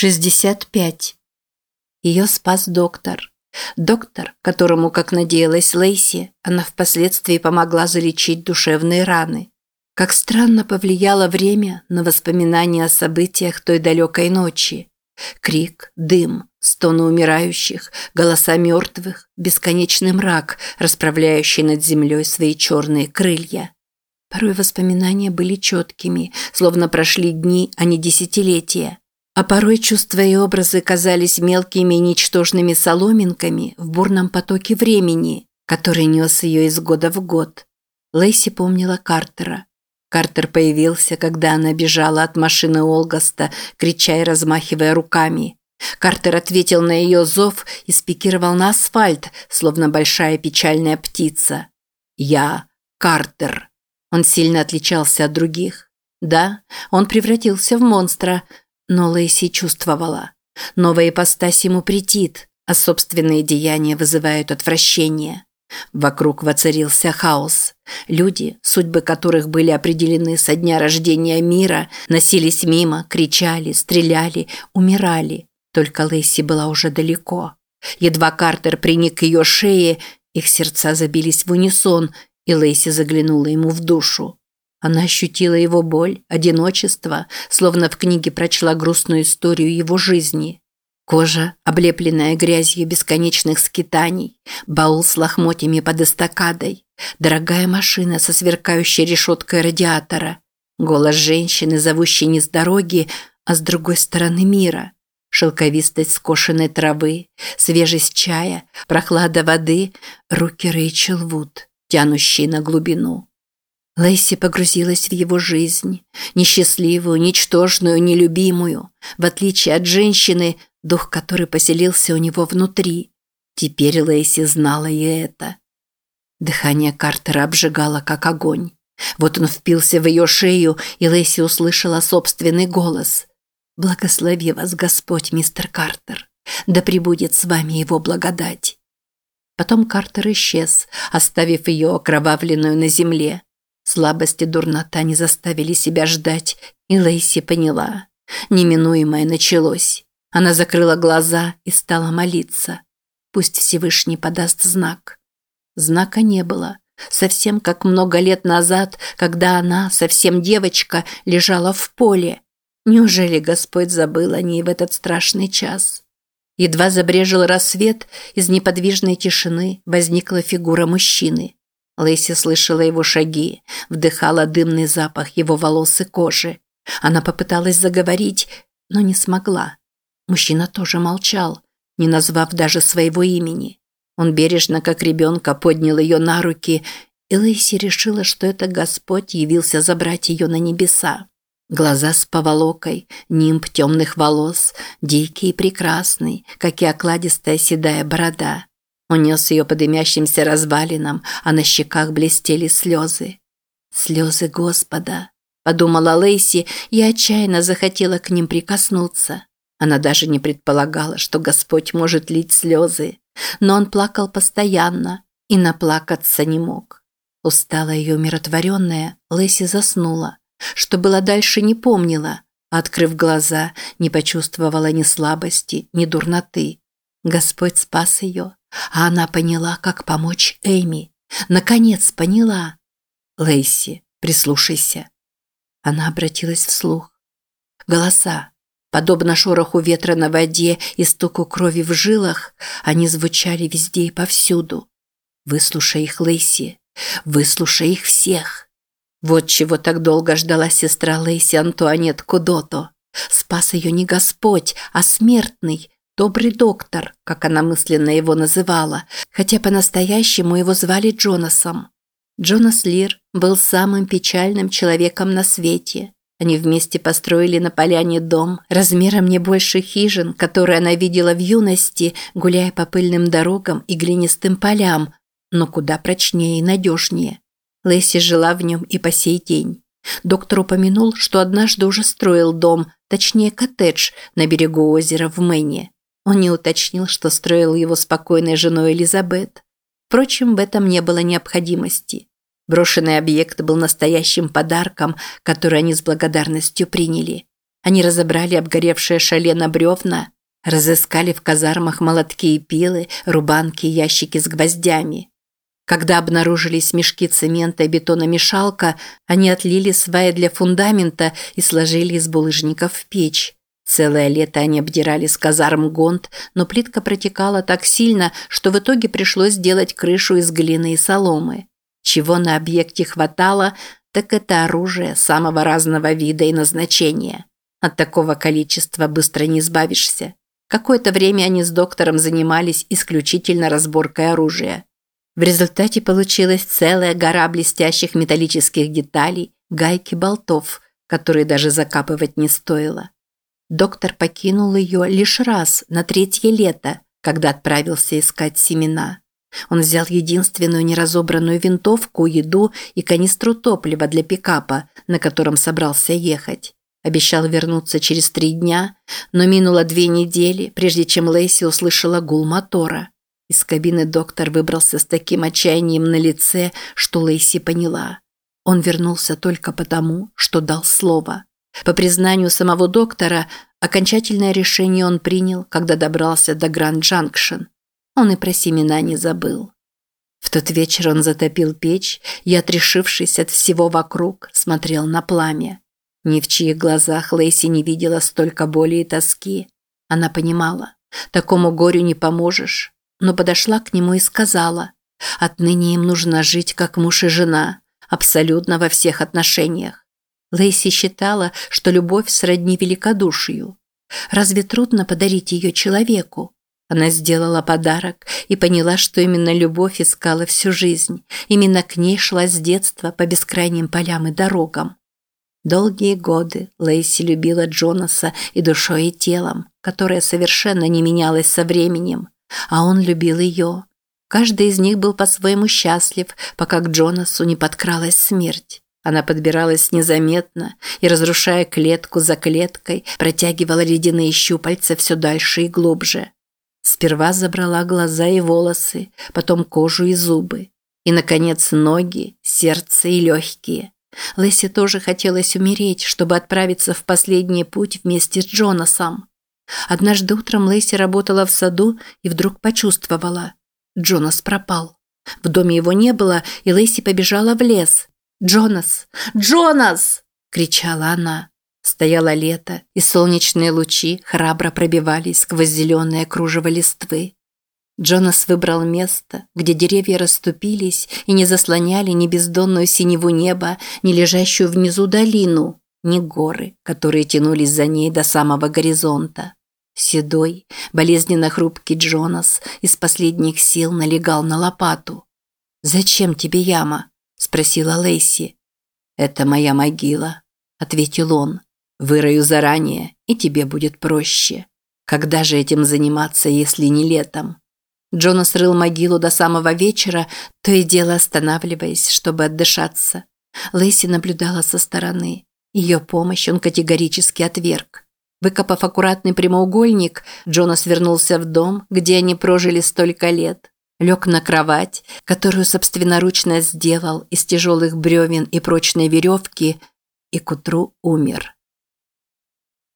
65. Ее спас доктор. Доктор, которому, как надеялась Лейси, она впоследствии помогла залечить душевные раны. Как странно повлияло время на воспоминания о событиях той далекой ночи. Крик, дым, стоны умирающих, голоса мертвых, бесконечный мрак, расправляющий над землей свои черные крылья. Порой воспоминания были четкими, словно прошли дни, а не десятилетия. А порой чувства и образы казались мелкими и ничтожными соломинками в бурном потоке времени, который нес ее из года в год. Лейси помнила Картера. Картер появился, когда она бежала от машины Олгаста, крича и размахивая руками. Картер ответил на ее зов и спикировал на асфальт, словно большая печальная птица. «Я Картер». Он сильно отличался от других. Да, он превратился в монстра – но Лэйси чувствовала. Новая ипостась ему претит, а собственные деяния вызывают отвращение. Вокруг воцарился хаос. Люди, судьбы которых были определены со дня рождения мира, носились мимо, кричали, стреляли, умирали. Только Лэйси была уже далеко. Едва Картер приник к ее шее, их сердца забились в унисон, и Лэйси заглянула ему в душу. Она ощутила его боль, одиночество, словно в книге прочла грустную историю его жизни. Кожа, облепленная грязью бесконечных скитаний, баул с лохмотьями под эстакадой, дорогая машина со сверкающей решеткой радиатора, голос женщины, зовущей не с дороги, а с другой стороны мира, шелковистость скошенной травы, свежесть чая, прохлада воды, руки Рэйчел Вуд, тянущие на глубину. Лэйси погрузилась в его жизнь, несчастливую, ничтожную, нелюбимую, в отличие от женщины, дух которой поселился у него внутри. Теперь Лэйси знала и это. Дыхание Картера обжигало, как огонь. Вот он впился в ее шею, и Лэйси услышала собственный голос. «Благослови вас, Господь, мистер Картер. Да пребудет с вами его благодать». Потом Картер исчез, оставив ее окровавленную на земле. Слабость и дурнота не заставили себя ждать, и Лейси поняла. Неминуемое началось. Она закрыла глаза и стала молиться. Пусть Всевышний подаст знак. Знака не было. Совсем как много лет назад, когда она, совсем девочка, лежала в поле. Неужели Господь забыл о ней в этот страшный час? Едва забрежил рассвет, из неподвижной тишины возникла фигура мужчины. Лэйси слышала его шаги, вдыхала дымный запах его волос и кожи. Она попыталась заговорить, но не смогла. Мужчина тоже молчал, не назвав даже своего имени. Он бережно, как ребенка, поднял ее на руки, и Лэйси решила, что это Господь явился забрать ее на небеса. Глаза с поволокой, нимб темных волос, дикий и прекрасный, как и окладистая седая борода. Он нес ее по дымящимся развалинам, а на щеках блестели слезы. «Слезы Господа», – подумала Лейси и отчаянно захотела к ним прикоснуться. Она даже не предполагала, что Господь может лить слезы, но он плакал постоянно и наплакаться не мог. Устала ее умиротворенная, Лэйси заснула. Что было дальше, не помнила. Открыв глаза, не почувствовала ни слабости, ни дурноты. Господь спас ее, а она поняла, как помочь Эйми. Наконец поняла. Лейси, прислушайся. Она обратилась вслух. Голоса. Подобно шороху ветра на воде и стуку крови в жилах, они звучали везде и повсюду. Выслушай их, Лейси. Выслушай их всех. Вот чего так долго ждала сестра Лейси Антуанет Кудото. Спас ее не Господь, а смертный, Добрый доктор, как она мысленно его называла, хотя по-настоящему его звали Джонасом. Джонас Лир был самым печальным человеком на свете. Они вместе построили на поляне дом, размером не больше хижин, которые она видела в юности, гуляя по пыльным дорогам и глинистым полям, но куда прочнее и надежнее. Лэйси жила в нем и по сей день. Доктор упомянул, что однажды уже строил дом, точнее коттедж, на берегу озера в Мэне. Он не уточнил, что строил его спокойной женой Элизабет. Впрочем, в этом не было необходимости. Брошенный объект был настоящим подарком, который они с благодарностью приняли. Они разобрали обгоревшее шале на бревна, разыскали в казармах молотки и пилы, рубанки и ящики с гвоздями. Когда обнаружились мешки цемента и бетономешалка, они отлили сваи для фундамента и сложили из булыжников в печь. Целое лето они обдирали с казарм гонт, но плитка протекала так сильно, что в итоге пришлось сделать крышу из глины и соломы. Чего на объекте хватало, так это оружие самого разного вида и назначения. От такого количества быстро не избавишься. Какое-то время они с доктором занимались исключительно разборкой оружия. В результате получилась целая гора блестящих металлических деталей, гайки болтов, которые даже закапывать не стоило. Доктор покинул ее лишь раз на третье лето, когда отправился искать семена. Он взял единственную неразобранную винтовку, еду и канистру топлива для пикапа, на котором собрался ехать. Обещал вернуться через три дня, но минуло две недели, прежде чем Лейси услышала гул мотора. Из кабины доктор выбрался с таким отчаянием на лице, что Лейси поняла. Он вернулся только потому, что дал слово. По признанию самого доктора, окончательное решение он принял, когда добрался до Гранд-Джанкшн. Он и про семена не забыл. В тот вечер он затопил печь и, отрешившись от всего вокруг, смотрел на пламя. Ни в чьих глазах Лейси не видела столько боли и тоски. Она понимала, такому горю не поможешь, но подошла к нему и сказала, отныне им нужно жить как муж и жена, абсолютно во всех отношениях. Лейси считала, что любовь сродни великодушию. Разве трудно подарить ее человеку? Она сделала подарок и поняла, что именно любовь искала всю жизнь. Именно к ней шла с детства по бескрайним полям и дорогам. Долгие годы Лейси любила Джонаса и душой, и телом, которое совершенно не менялось со временем, а он любил ее. Каждый из них был по-своему счастлив, пока к Джонасу не подкралась смерть. Она подбиралась незаметно и, разрушая клетку за клеткой, протягивала ледяные щупальца все дальше и глубже. Сперва забрала глаза и волосы, потом кожу и зубы. И, наконец, ноги, сердце и легкие. Лесси тоже хотелось умереть, чтобы отправиться в последний путь вместе с Джонасом. Однажды утром Лесси работала в саду и вдруг почувствовала. Джонас пропал. В доме его не было, и Лесси побежала в лес. «Джонас! Джонас!» – кричала она. Стояло лето, и солнечные лучи храбро пробивались сквозь зеленое кружево листвы. Джонас выбрал место, где деревья расступились и не заслоняли ни бездонную синеву неба, ни лежащую внизу долину, ни горы, которые тянулись за ней до самого горизонта. Седой, болезненно хрупкий Джонас из последних сил налегал на лопату. «Зачем тебе яма?» – спросила Лейси. «Это моя могила», – ответил он. «Вырою заранее, и тебе будет проще. Когда же этим заниматься, если не летом?» Джонас рыл могилу до самого вечера, то и дело останавливаясь, чтобы отдышаться. Лейси наблюдала со стороны. Ее помощь он категорически отверг. Выкопав аккуратный прямоугольник, Джонас вернулся в дом, где они прожили столько лет лег на кровать, которую собственноручно сделал из тяжелых бревен и прочной веревки, и к утру умер.